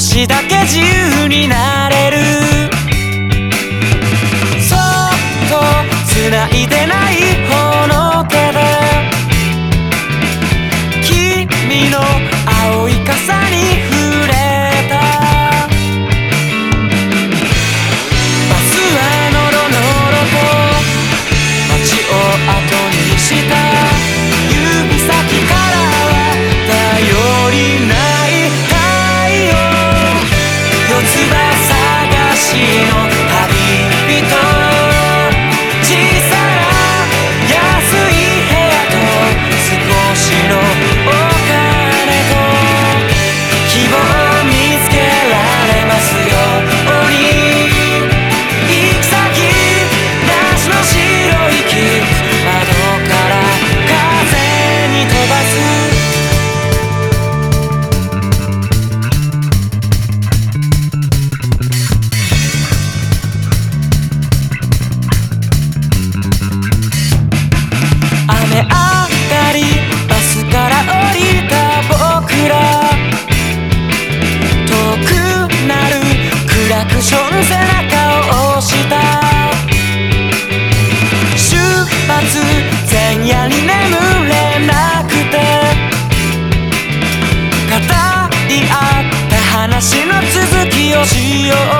少しだけ自由になるつ前夜に眠れなくて。語り合った話の続きをしよう。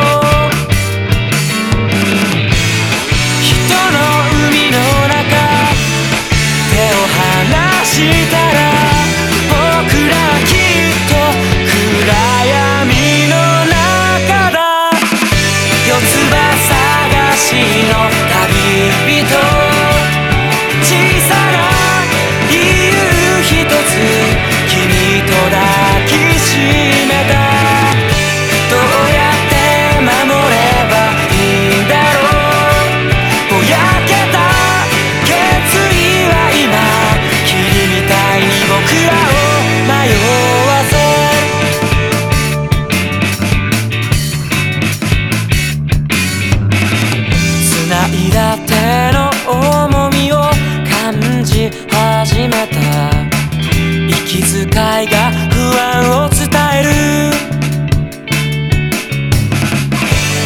遣いが不安を伝える。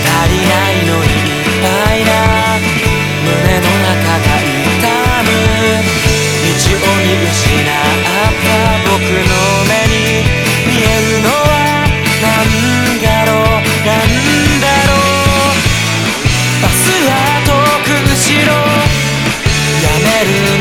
足りないのいっぱいだ。胸の中が痛む。道を見失った僕の目に。見えるのは何だろう。何だろう。バスは遠く後ろ。やめる